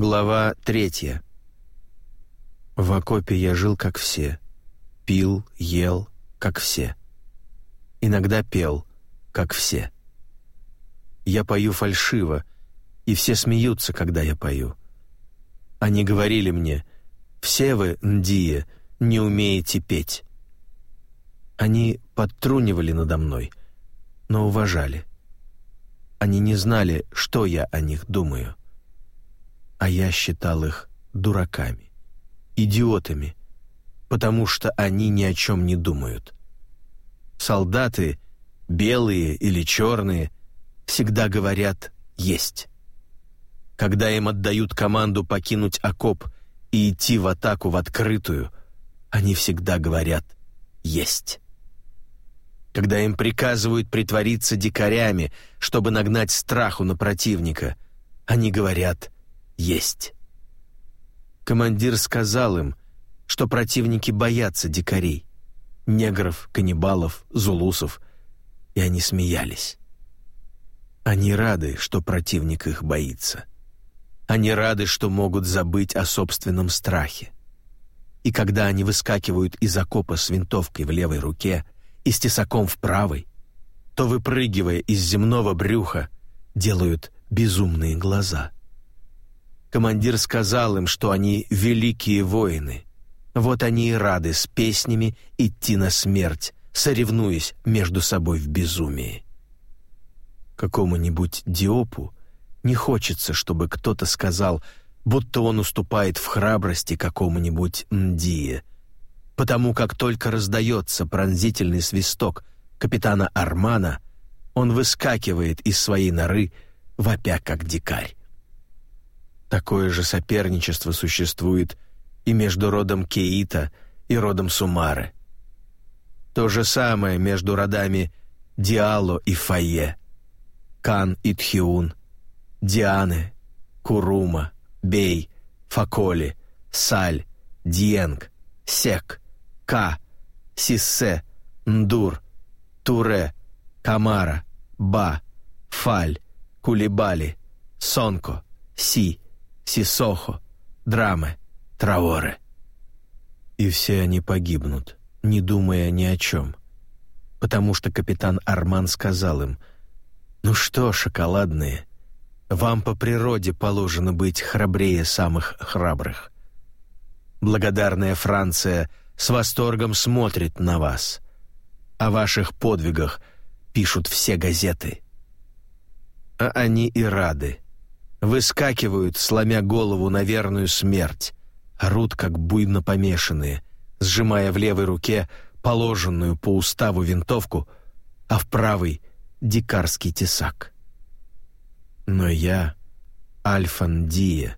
Глава третья. В окопе я жил, как все. Пил, ел, как все. Иногда пел, как все. Я пою фальшиво, и все смеются, когда я пою. Они говорили мне, «Все вы, Ндие, не умеете петь». Они подтрунивали надо мной, но уважали. Они не знали, что я о них думаю а я считал их дураками, идиотами, потому что они ни о чем не думают. Солдаты, белые или черные, всегда говорят «есть». Когда им отдают команду покинуть окоп и идти в атаку в открытую, они всегда говорят «есть». Когда им приказывают притвориться дикарями, чтобы нагнать страху на противника, они говорят есть. Командир сказал им, что противники боятся дикарей, негров, каннибалов, зулусов, и они смеялись. Они рады, что противник их боится. Они рады, что могут забыть о собственном страхе. И когда они выскакивают из окопа с винтовкой в левой руке и с тесаком в правой, то, выпрыгивая из земного брюха, делают безумные глаза — Командир сказал им, что они великие воины. Вот они и рады с песнями идти на смерть, соревнуясь между собой в безумии. Какому-нибудь Диопу не хочется, чтобы кто-то сказал, будто он уступает в храбрости какому-нибудь Ндие, потому как только раздается пронзительный свисток капитана Армана, он выскакивает из своей норы, вопя как дикарь. Такое же соперничество существует и между родом Кеита и родом Сумары. То же самое между родами Диало и Фае, Кан и Тхиун, Дианы, Курума, Бей, Факоли, Саль, Диенг, Сек, Ка, Сиссе, Ндур, Туре, Камара, Ба, Фаль, Кулибали, Сонко, Си, Сисохо, Драмы, Траоры. И все они погибнут, не думая ни о чем. Потому что капитан Арман сказал им, «Ну что, шоколадные, вам по природе положено быть храбрее самых храбрых. Благодарная Франция с восторгом смотрит на вас. О ваших подвигах пишут все газеты. А они и рады выскакивают, сломя голову на верную смерть, орут, как буйно помешанные, сжимая в левой руке положенную по уставу винтовку, а в правой — дикарский тесак. Но я — Альфандия.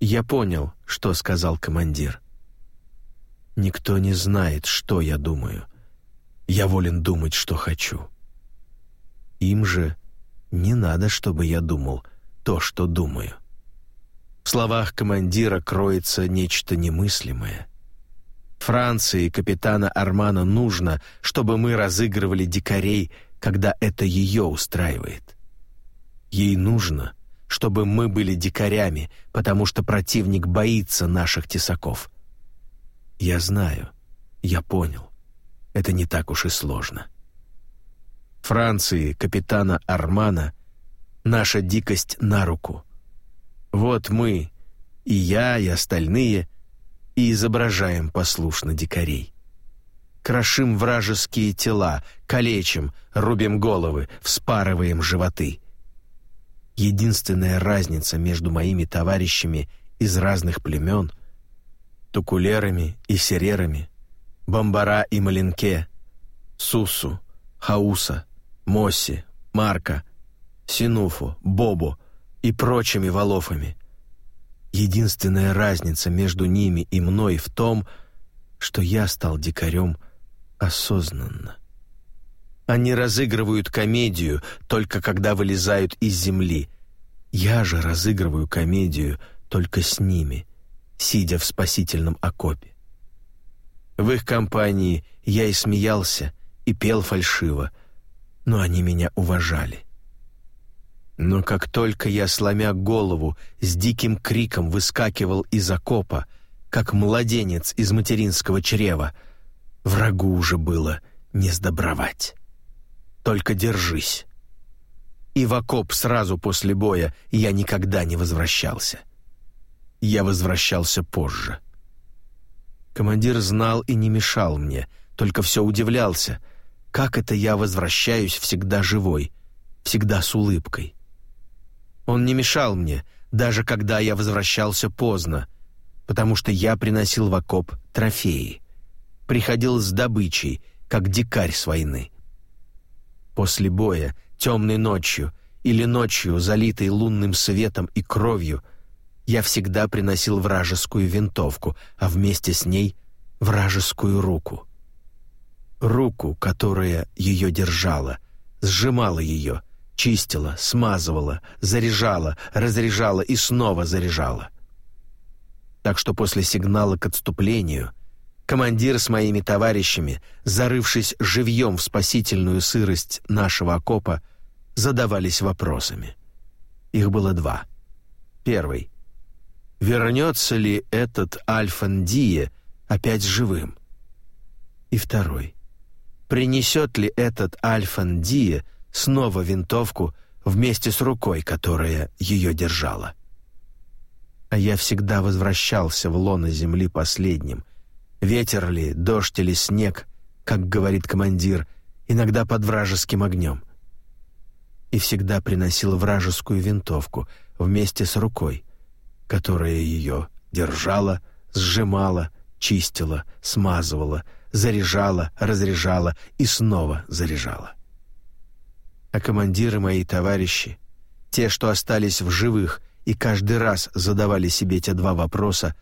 Я понял, что сказал командир. Никто не знает, что я думаю. Я волен думать, что хочу. Им же не надо, чтобы я думал — то, что думаю. В словах командира кроется нечто немыслимое. Франции капитана Армана нужно, чтобы мы разыгрывали дикарей, когда это ее устраивает. Ей нужно, чтобы мы были дикарями, потому что противник боится наших тесаков. Я знаю, я понял. Это не так уж и сложно. Франции капитана Армана наша дикость на руку. Вот мы, и я, и остальные, и изображаем послушно дикарей. Крошим вражеские тела, калечим, рубим головы, вспарываем животы. Единственная разница между моими товарищами из разных племен — тукулерами и серерами, бомбара и маленке, сусу, хауса, моси, марка — Синуфу, Бобу и прочими волофами. Единственная разница между ними и мной в том, что я стал дикарем осознанно. Они разыгрывают комедию только когда вылезают из земли. Я же разыгрываю комедию только с ними, сидя в спасительном окопе. В их компании я и смеялся, и пел фальшиво, но они меня уважали. Но как только я, сломя голову, с диким криком выскакивал из окопа, как младенец из материнского чрева, врагу уже было не сдобровать. Только держись. И в окоп сразу после боя я никогда не возвращался. Я возвращался позже. Командир знал и не мешал мне, только все удивлялся, как это я возвращаюсь всегда живой, всегда с улыбкой. Он не мешал мне, даже когда я возвращался поздно, потому что я приносил в окоп трофеи. Приходил с добычей, как дикарь с войны. После боя, темной ночью или ночью, залитой лунным светом и кровью, я всегда приносил вражескую винтовку, а вместе с ней вражескую руку. Руку, которая ее держала, сжимала ее, чистила, смазывала, заряжала, разряжала и снова заряжала. Так что после сигнала к отступлению командир с моими товарищами, зарывшись живьем в спасительную сырость нашего окопа, задавались вопросами. Их было два. Первый. Вернется ли этот Альфандие опять живым? И второй. Принесет ли этот Альфандие снова винтовку вместе с рукой, которая ее держала? А я всегда возвращался в лоно земли последним. Ветер ли, дождь или снег, как говорит командир, иногда под вражеским огнем. И всегда приносил вражескую винтовку вместе с рукой, которая ее держала, сжимала, чистила, смазывала, заряжала, разряжала и снова заряжала. А командиры мои товарищи, те, что остались в живых и каждый раз задавали себе те два вопроса,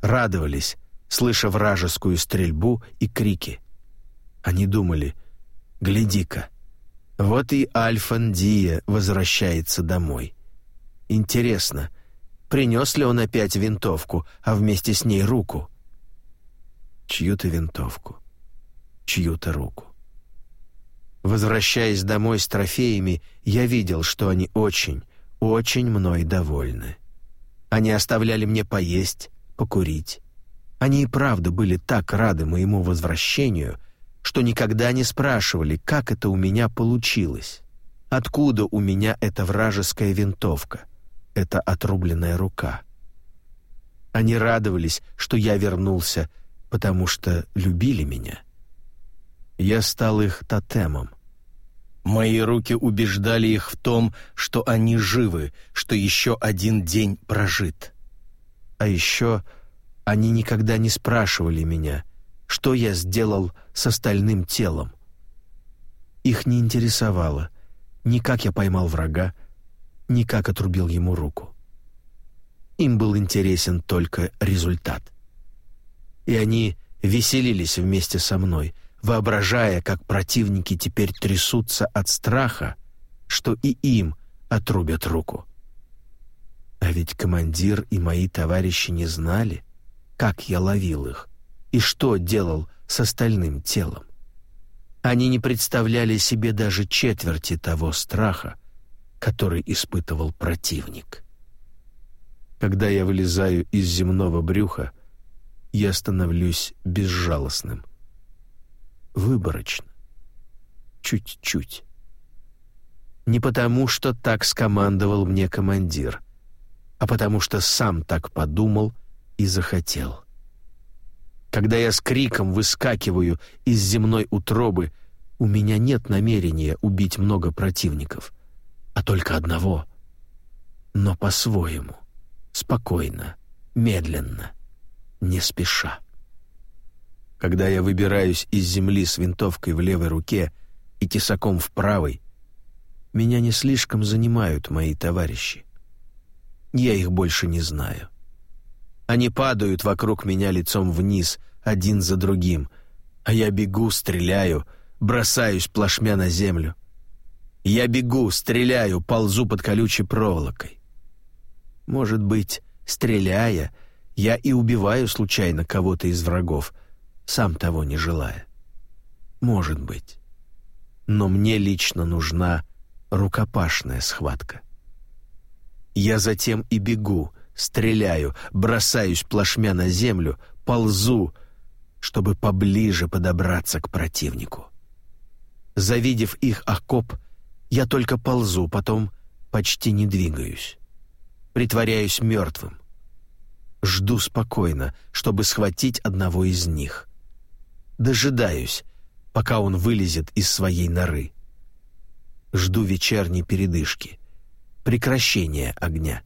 радовались, слыша вражескую стрельбу и крики. Они думали, «Гляди-ка, вот и Альфандия возвращается домой. Интересно, принес ли он опять винтовку, а вместе с ней руку?» Чью-то винтовку, чью-то руку. Возвращаясь домой с трофеями, я видел, что они очень, очень мной довольны. Они оставляли мне поесть, покурить. Они и правда были так рады моему возвращению, что никогда не спрашивали, как это у меня получилось. Откуда у меня эта вражеская винтовка, эта отрубленная рука. Они радовались, что я вернулся, потому что любили меня. Я стал их тотемом. Мои руки убеждали их в том, что они живы, что еще один день прожит. А еще они никогда не спрашивали меня, что я сделал с остальным телом. Их не интересовало ни как я поймал врага, ни как отрубил ему руку. Им был интересен только результат. И они веселились вместе со мной — воображая, как противники теперь трясутся от страха, что и им отрубят руку. А ведь командир и мои товарищи не знали, как я ловил их и что делал с остальным телом. Они не представляли себе даже четверти того страха, который испытывал противник. Когда я вылезаю из земного брюха, я становлюсь безжалостным выборочно. Чуть-чуть. Не потому, что так скомандовал мне командир, а потому что сам так подумал и захотел. Когда я с криком выскакиваю из земной утробы, у меня нет намерения убить много противников, а только одного. Но по-своему, спокойно, медленно, не спеша. Когда я выбираюсь из земли с винтовкой в левой руке и тесаком в правой, меня не слишком занимают мои товарищи. Я их больше не знаю. Они падают вокруг меня лицом вниз, один за другим, а я бегу, стреляю, бросаюсь плашмя на землю. Я бегу, стреляю, ползу под колючей проволокой. Может быть, стреляя, я и убиваю случайно кого-то из врагов — сам того не желая. Может быть. Но мне лично нужна рукопашная схватка. Я затем и бегу, стреляю, бросаюсь плашмя на землю, ползу, чтобы поближе подобраться к противнику. Завидев их окоп, я только ползу, потом почти не двигаюсь. Притворяюсь мертвым. Жду спокойно, чтобы схватить одного из них. Дожидаюсь, пока он вылезет из своей норы. Жду вечерней передышки, прекращения огня.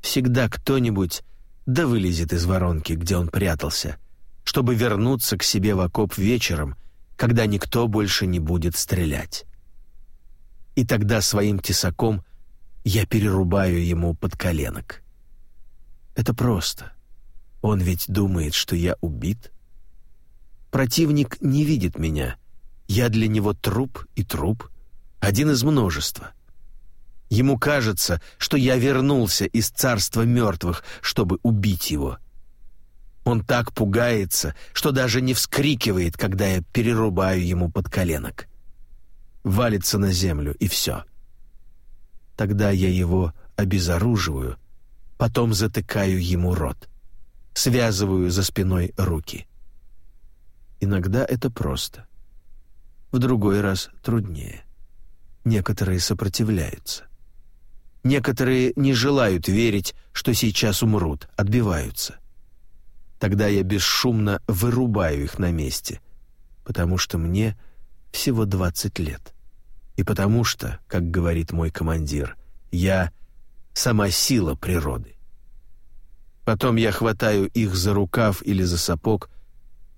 Всегда кто-нибудь да вылезет из воронки, где он прятался, чтобы вернуться к себе в окоп вечером, когда никто больше не будет стрелять. И тогда своим тесаком я перерубаю ему под коленок. Это просто. Он ведь думает, что я убит. Противник не видит меня. Я для него труп и труп, один из множества. Ему кажется, что я вернулся из царства мертвых, чтобы убить его. Он так пугается, что даже не вскрикивает, когда я перерубаю ему под коленок. Валится на землю, и все. Тогда я его обезоруживаю, потом затыкаю ему рот, связываю за спиной руки. Иногда это просто. В другой раз труднее. Некоторые сопротивляются. Некоторые не желают верить, что сейчас умрут, отбиваются. Тогда я бесшумно вырубаю их на месте, потому что мне всего 20 лет. И потому что, как говорит мой командир, я сама сила природы. Потом я хватаю их за рукав или за сапог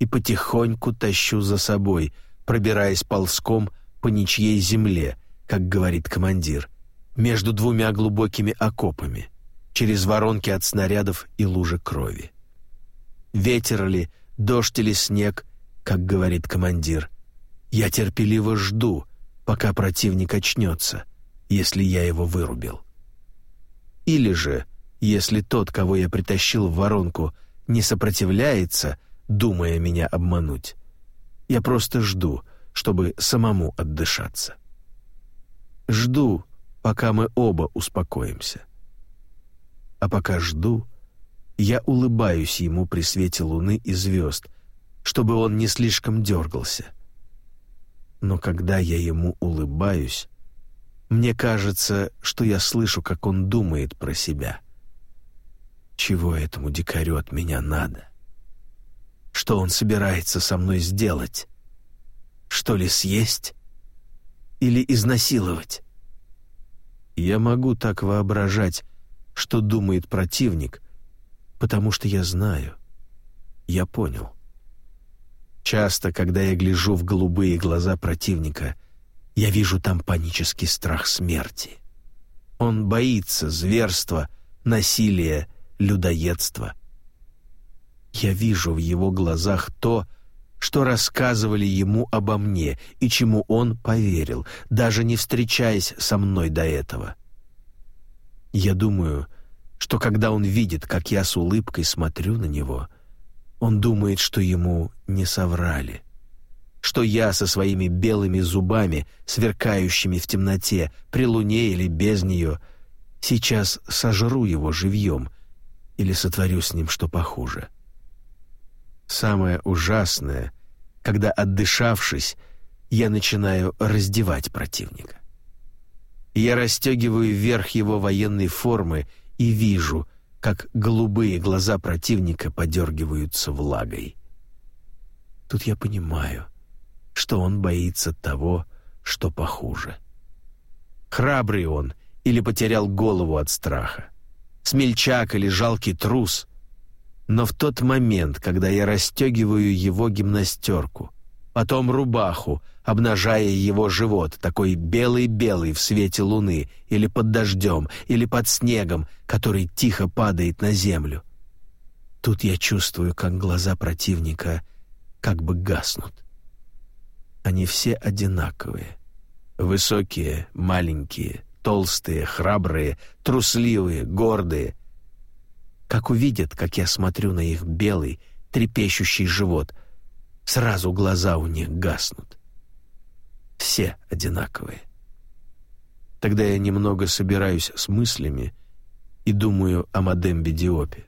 и потихоньку тащу за собой, пробираясь ползком по ничьей земле, как говорит командир, между двумя глубокими окопами, через воронки от снарядов и лужи крови. Ветер ли, дождь или снег, как говорит командир, я терпеливо жду, пока противник очнется, если я его вырубил. Или же, если тот, кого я притащил в воронку, не сопротивляется, думая меня обмануть, я просто жду, чтобы самому отдышаться. Жду, пока мы оба успокоимся. А пока жду, я улыбаюсь ему при свете луны и звезд, чтобы он не слишком дергался. Но когда я ему улыбаюсь, мне кажется, что я слышу, как он думает про себя. Чего этому дикарю от меня надо? Что он собирается со мной сделать? Что ли съесть? Или изнасиловать? Я могу так воображать, что думает противник, потому что я знаю. Я понял. Часто, когда я гляжу в голубые глаза противника, я вижу там панический страх смерти. Он боится зверства, насилия, людоедства. Я вижу в его глазах то, что рассказывали ему обо мне и чему он поверил, даже не встречаясь со мной до этого. Я думаю, что когда он видит, как я с улыбкой смотрю на него, он думает, что ему не соврали, что я со своими белыми зубами, сверкающими в темноте, при луне или без нее, сейчас сожру его живьем или сотворю с ним что похуже. — Самое ужасное, когда, отдышавшись, я начинаю раздевать противника. Я расстегиваю верх его военной формы и вижу, как голубые глаза противника подергиваются влагой. Тут я понимаю, что он боится того, что похуже. Храбрый он или потерял голову от страха. Смельчак или жалкий трус, но в тот момент, когда я расстегиваю его гимнастерку, потом рубаху, обнажая его живот, такой белый-белый в свете луны, или под дождем, или под снегом, который тихо падает на землю. Тут я чувствую, как глаза противника как бы гаснут. Они все одинаковые. Высокие, маленькие, толстые, храбрые, трусливые, гордые — как увидят, как я смотрю на их белый, трепещущий живот, сразу глаза у них гаснут. Все одинаковые. Тогда я немного собираюсь с мыслями и думаю о Мадембе Диопе.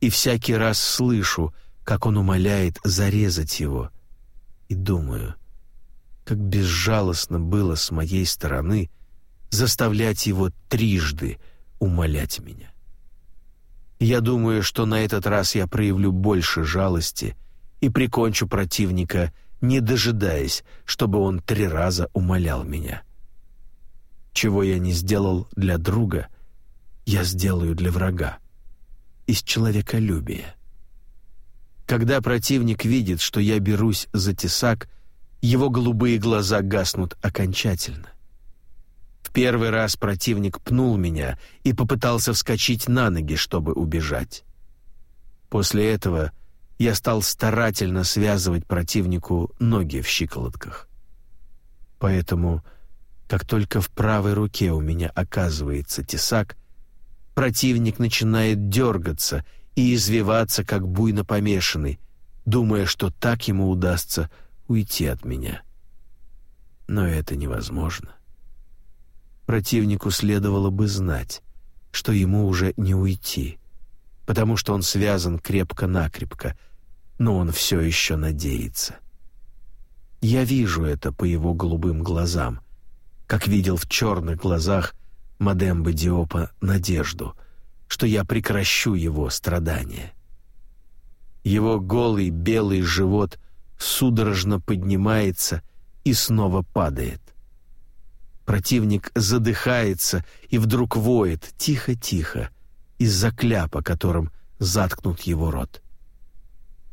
И всякий раз слышу, как он умоляет зарезать его, и думаю, как безжалостно было с моей стороны заставлять его трижды умолять меня. Я думаю, что на этот раз я проявлю больше жалости и прикончу противника, не дожидаясь, чтобы он три раза умолял меня. Чего я не сделал для друга, я сделаю для врага. Из человеколюбия. Когда противник видит, что я берусь за тесак, его голубые глаза гаснут окончательно. Первый раз противник пнул меня и попытался вскочить на ноги, чтобы убежать. После этого я стал старательно связывать противнику ноги в щиколотках. Поэтому как только в правой руке у меня оказывается тесак, противник начинает дергаться и извиваться, как буйно помешанный, думая, что так ему удастся уйти от меня. Но это невозможно. Противнику следовало бы знать, что ему уже не уйти, потому что он связан крепко-накрепко, но он все еще надеется. Я вижу это по его голубым глазам — как видел в черных глазах Мадембы Диопа надежду, что я прекращу его страдания. Его голый белый живот судорожно поднимается и снова падает. Противник задыхается и вдруг воет тихо-тихо из-за кляпа, которым заткнут его рот.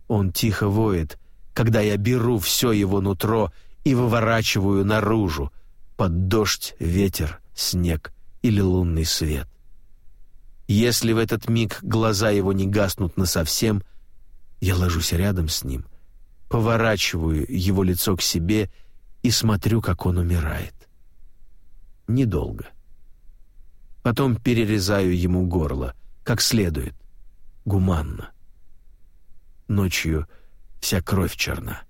Он тихо воет, когда я беру все его нутро и выворачиваю наружу, под дождь, ветер, снег или лунный свет. Если в этот миг глаза его не гаснут насовсем, я ложусь рядом с ним, поворачиваю его лицо к себе и смотрю, как он умирает. Недолго. Потом перерезаю ему горло, как следует, гуманно. Ночью вся кровь черна.